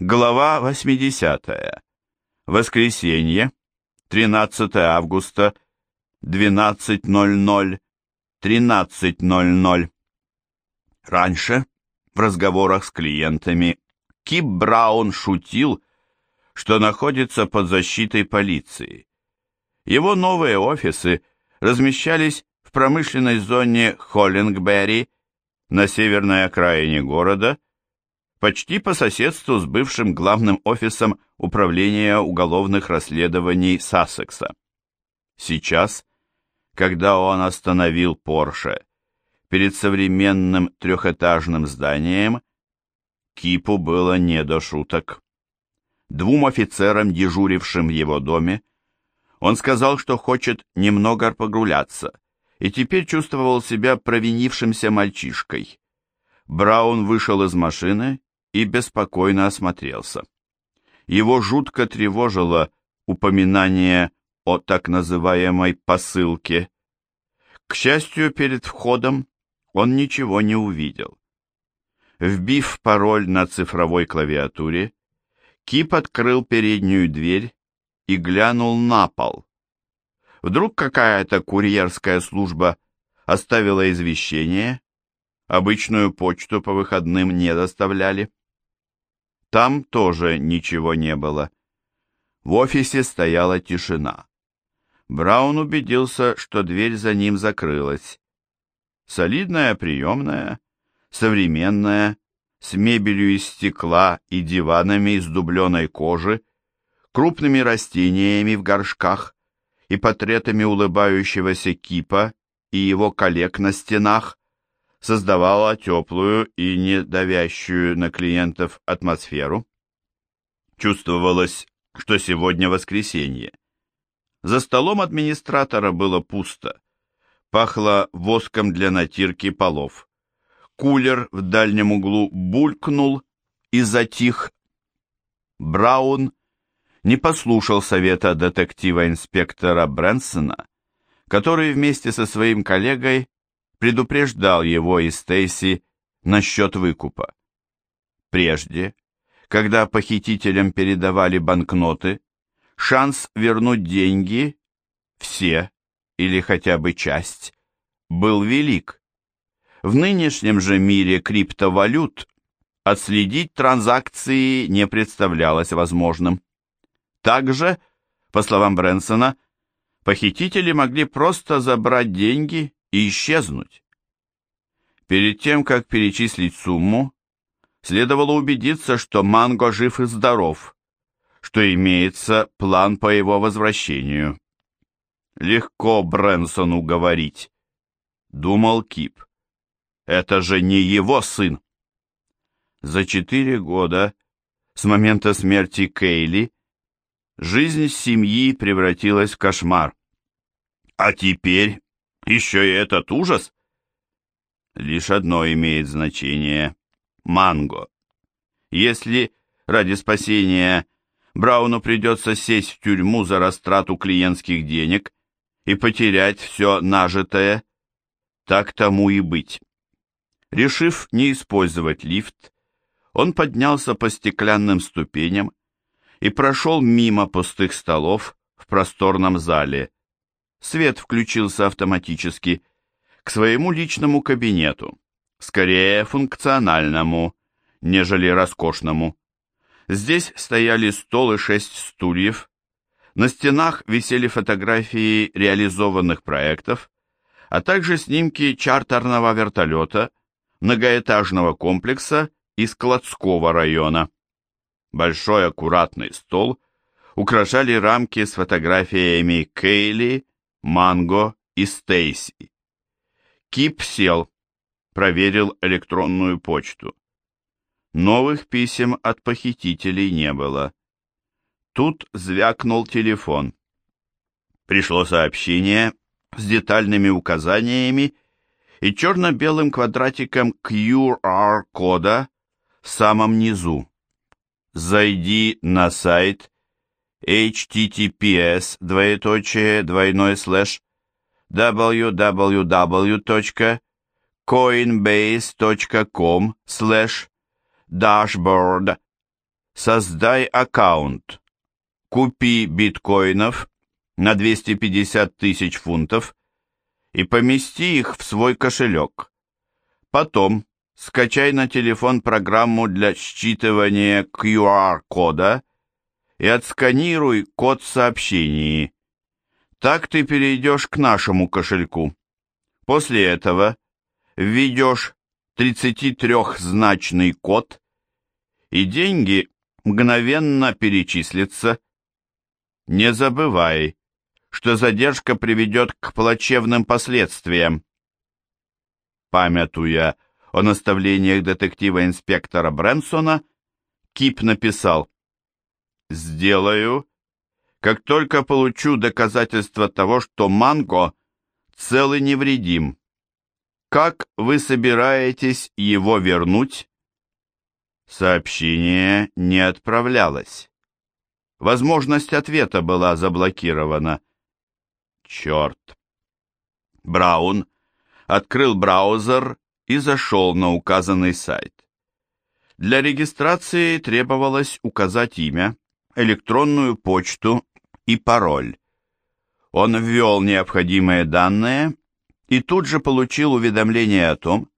Глава 80. Воскресенье, 13 августа, 12.00, 13.00. Раньше, в разговорах с клиентами, Кип Браун шутил, что находится под защитой полиции. Его новые офисы размещались в промышленной зоне Холлингберри на северной окраине города, почти по соседству с бывшим главным офисом Управления уголовных расследований Сассекса. Сейчас, когда он остановил Порше перед современным трехэтажным зданием, Кипу было не до шуток. Двум офицерам, дежурившим в его доме, он сказал, что хочет немного погуляться, и теперь чувствовал себя провинившимся мальчишкой. Браун вышел из машины и беспокойно осмотрелся. Его жутко тревожило упоминание о так называемой посылке. К счастью, перед входом он ничего не увидел. Вбив пароль на цифровой клавиатуре, Кип открыл переднюю дверь и глянул на пол. Вдруг какая-то курьерская служба оставила извещение, обычную почту по выходным не доставляли. Там тоже ничего не было. В офисе стояла тишина. Браун убедился, что дверь за ним закрылась. Солидная приемная, современная, с мебелью из стекла и диванами из дубленой кожи, крупными растениями в горшках и портретами улыбающегося кипа и его коллег на стенах, создавала теплую и не давящую на клиентов атмосферу. Чувствовалось, что сегодня воскресенье. За столом администратора было пусто. Пахло воском для натирки полов. Кулер в дальнем углу булькнул и затих. Браун не послушал совета детектива-инспектора Брэнсона, который вместе со своим коллегой предупреждал его и Стейси насчет выкупа. Прежде, когда похитителям передавали банкноты, шанс вернуть деньги, все или хотя бы часть, был велик. В нынешнем же мире криптовалют отследить транзакции не представлялось возможным. Также, по словам Брэнсона, похитители могли просто забрать деньги и исчезнуть. Перед тем, как перечислить сумму, следовало убедиться, что Манго жив и здоров, что имеется план по его возвращению. Легко Брэнсону говорить, думал Кип. Это же не его сын. За четыре года с момента смерти Кейли жизнь семьи превратилась в кошмар. А теперь еще и этот ужас? Лишь одно имеет значение – манго. Если ради спасения Брауну придется сесть в тюрьму за растрату клиентских денег и потерять все нажитое, так тому и быть. Решив не использовать лифт, он поднялся по стеклянным ступеням и прошел мимо пустых столов в просторном зале, Свет включился автоматически к своему личному кабинету, скорее функциональному, нежели роскошному. Здесь стояли стол и шесть стульев, на стенах висели фотографии реализованных проектов, а также снимки чартерного вертолета, многоэтажного комплекса и складского района. Большой аккуратный стол украшали рамки с фотографиями Кейли, Манго и Стейси. Кип сел, проверил электронную почту. Новых писем от похитителей не было. Тут звякнул телефон. Пришло сообщение с детальными указаниями и черно-белым квадратиком QR-кода в самом низу. Зайди на сайт https двоеточие двойной слэш www.coinbase.com слэш dashboard Создай аккаунт. Купи биткоинов на 250 тысяч фунтов и помести их в свой кошелек. Потом скачай на телефон программу для считывания QR-кода и отсканируй код в сообщении. Так ты перейдешь к нашему кошельку. После этого введешь 33-значный код, и деньги мгновенно перечислятся. Не забывай, что задержка приведет к плачевным последствиям. Памятуя о наставлениях детектива-инспектора Брэнсона, Кип написал «Сделаю, как только получу доказательства того, что Манго цел и невредим. Как вы собираетесь его вернуть?» Сообщение не отправлялось. Возможность ответа была заблокирована. Черт. Браун открыл браузер и зашел на указанный сайт. Для регистрации требовалось указать имя, электронную почту и пароль. Он ввел необходимые данные и тут же получил уведомление о том,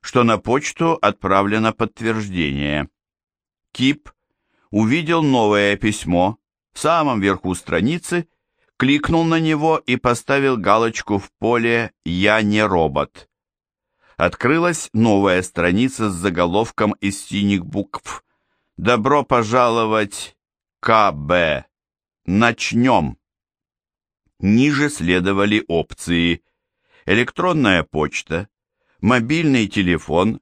что на почту отправлено подтверждение. Кип увидел новое письмо в самом верху страницы, кликнул на него и поставил галочку в поле «Я не робот». Открылась новая страница с заголовком из синих букв «Добро пожаловать, КБ! Начнем!» Ниже следовали опции «Электронная почта», «Мобильный телефон»,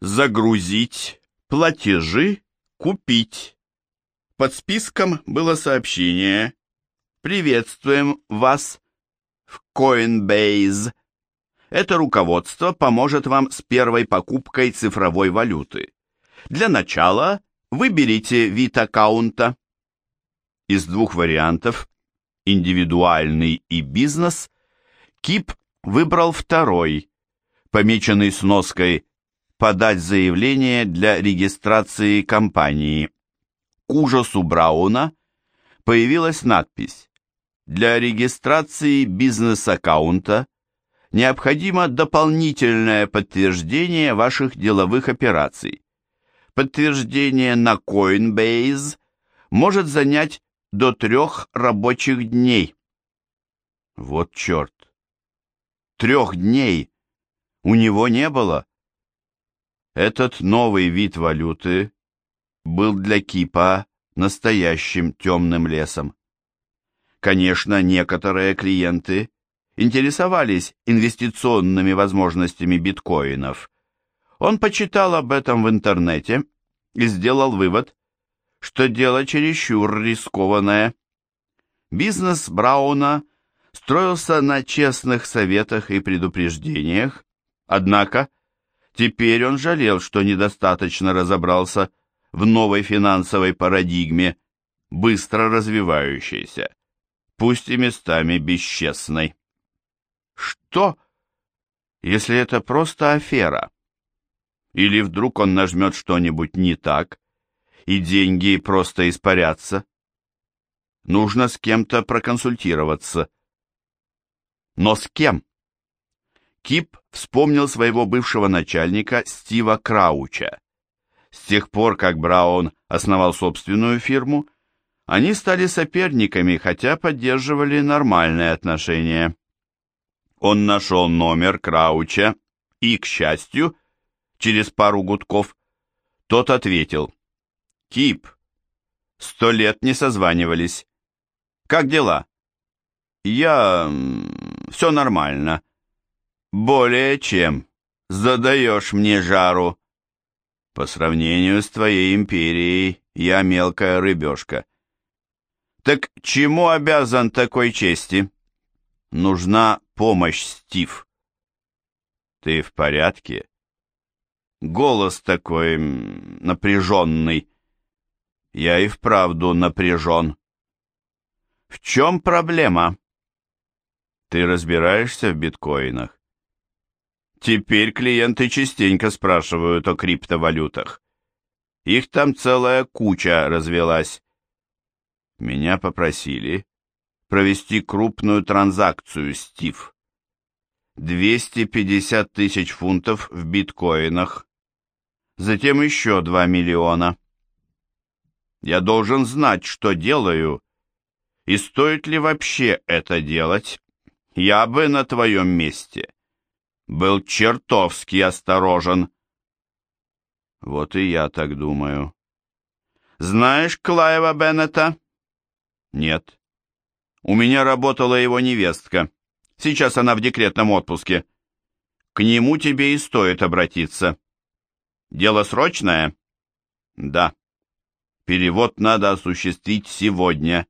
«Загрузить», «Платежи», «Купить». Под списком было сообщение «Приветствуем вас в Coinbase». Это руководство поможет вам с первой покупкой цифровой валюты. Для начала выберите вид аккаунта. Из двух вариантов, индивидуальный и бизнес, Кип выбрал второй, помеченный сноской «Подать заявление для регистрации компании» к ужасу Брауна появилась надпись «Для регистрации бизнес-аккаунта необходимо дополнительное подтверждение ваших деловых операций. Подтверждение на Coinbase может занять до трех рабочих дней». Вот черт! Трех дней у него не было. Этот новый вид валюты был для Кипа настоящим темным лесом. Конечно, некоторые клиенты интересовались инвестиционными возможностями биткоинов. Он почитал об этом в интернете и сделал вывод, что дело чересчур рискованное. Бизнес Брауна строился на честных советах и предупреждениях, однако теперь он жалел, что недостаточно разобрался в новой финансовой парадигме, быстро развивающейся, пусть и местами бесчестной. Что, если это просто афера? Или вдруг он нажмет что-нибудь не так, и деньги просто испарятся? Нужно с кем-то проконсультироваться. Но с кем? Кип вспомнил своего бывшего начальника Стива Крауча. С тех пор, как Браун основал собственную фирму, они стали соперниками, хотя поддерживали нормальные отношения. Он нашел номер Крауча и, к счастью, через пару гудков, тот ответил. «Кип, сто лет не созванивались. Как дела?» «Я... все нормально». «Более чем. Задаешь мне жару». По сравнению с твоей империей, я мелкая рыбешка. Так чему обязан такой чести? Нужна помощь, Стив. Ты в порядке? Голос такой напряженный. Я и вправду напряжен. В чем проблема? Ты разбираешься в биткоинах? Теперь клиенты частенько спрашивают о криптовалютах. Их там целая куча развелась. Меня попросили провести крупную транзакцию, Стив. 250 тысяч фунтов в биткоинах. Затем еще 2 миллиона. Я должен знать, что делаю, и стоит ли вообще это делать. Я бы на твоем месте был чертовски осторожен. Вот и я так думаю. Знаешь Клаева Беннета? Нет. У меня работала его невестка. Сейчас она в декретном отпуске. К нему тебе и стоит обратиться. Дело срочное? Да. Перевод надо осуществить сегодня.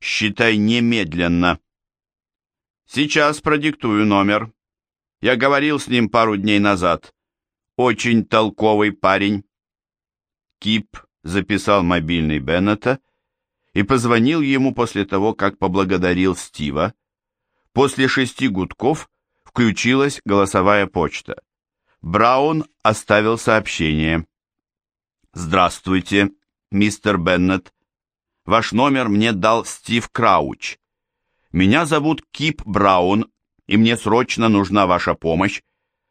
Считай немедленно. Сейчас продиктую номер. Я говорил с ним пару дней назад. Очень толковый парень. Кип записал мобильный Беннета и позвонил ему после того, как поблагодарил Стива. После шести гудков включилась голосовая почта. Браун оставил сообщение. «Здравствуйте, мистер Беннет. Ваш номер мне дал Стив Крауч. Меня зовут Кип Браун, и мне срочно нужна ваша помощь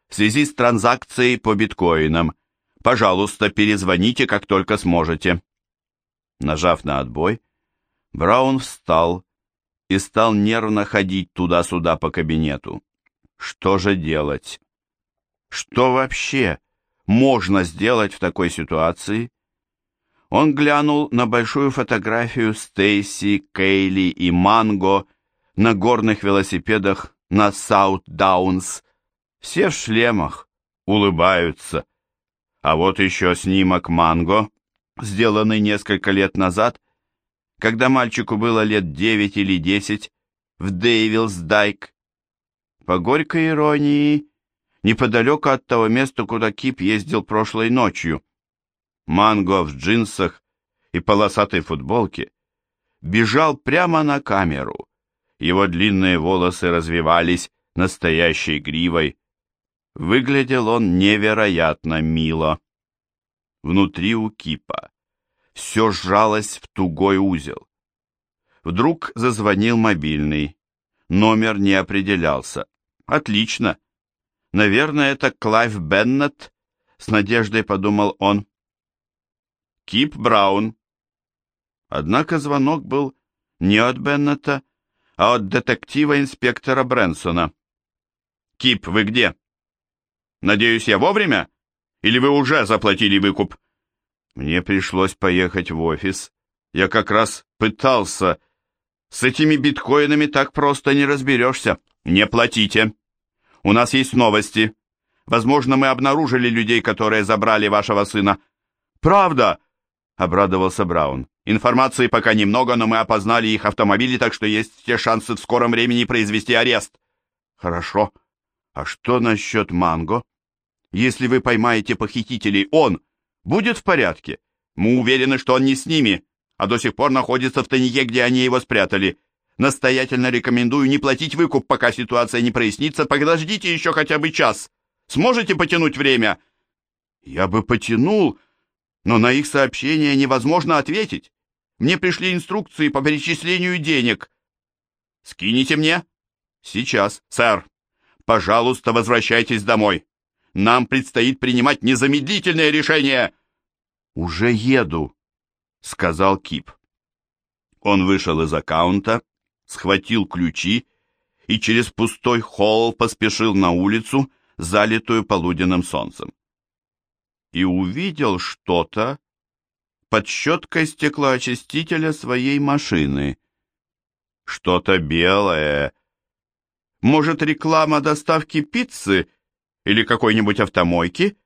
в связи с транзакцией по биткоинам. Пожалуйста, перезвоните, как только сможете». Нажав на отбой, Браун встал и стал нервно ходить туда-сюда по кабинету. Что же делать? Что вообще можно сделать в такой ситуации? Он глянул на большую фотографию Стейси, Кейли и Манго на горных велосипедах на Саут-Даунс. Все в шлемах, улыбаются. А вот еще снимок Манго, сделанный несколько лет назад, когда мальчику было лет девять или десять, в Дейвилс-Дайк. По горькой иронии, неподалеку от того места, куда Кип ездил прошлой ночью. Манго в джинсах и полосатой футболке бежал прямо на камеру. Его длинные волосы развивались настоящей гривой. Выглядел он невероятно мило. Внутри у Кипа все сжалось в тугой узел. Вдруг зазвонил мобильный. Номер не определялся. Отлично. Наверное, это Клайв Беннет, с надеждой подумал он. Кип Браун. Однако звонок был не от Беннета, а от детектива-инспектора Брэнсона. «Кип, вы где? Надеюсь, я вовремя? Или вы уже заплатили выкуп?» Мне пришлось поехать в офис. Я как раз пытался. С этими биткоинами так просто не разберешься. Не платите. У нас есть новости. Возможно, мы обнаружили людей, которые забрали вашего сына. Правда? — обрадовался Браун. «Информации пока немного, но мы опознали их автомобили, так что есть все шансы в скором времени произвести арест». «Хорошо. А что насчет Манго? Если вы поймаете похитителей, он будет в порядке? Мы уверены, что он не с ними, а до сих пор находится в тайнике, где они его спрятали. Настоятельно рекомендую не платить выкуп, пока ситуация не прояснится. Подождите еще хотя бы час. Сможете потянуть время?» «Я бы потянул», но на их сообщения невозможно ответить. Мне пришли инструкции по перечислению денег. Скините мне? Сейчас, сэр. Пожалуйста, возвращайтесь домой. Нам предстоит принимать незамедлительное решение. Уже еду, сказал Кип. Он вышел из аккаунта, схватил ключи и через пустой холл поспешил на улицу, залитую полуденным солнцем и увидел что-то под щеткой стеклоочистителя своей машины. Что-то белое. Может, реклама доставки пиццы или какой-нибудь автомойки?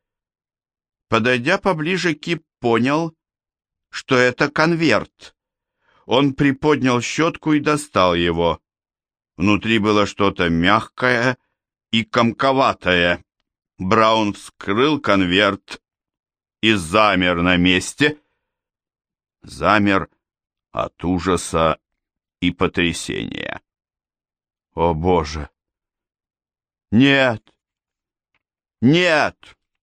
Подойдя поближе, Кип понял, что это конверт. Он приподнял щетку и достал его. Внутри было что-то мягкое и комковатое. Браун вскрыл конверт и замер на месте. Замер от ужаса и потрясения. О, Боже! Нет! Нет!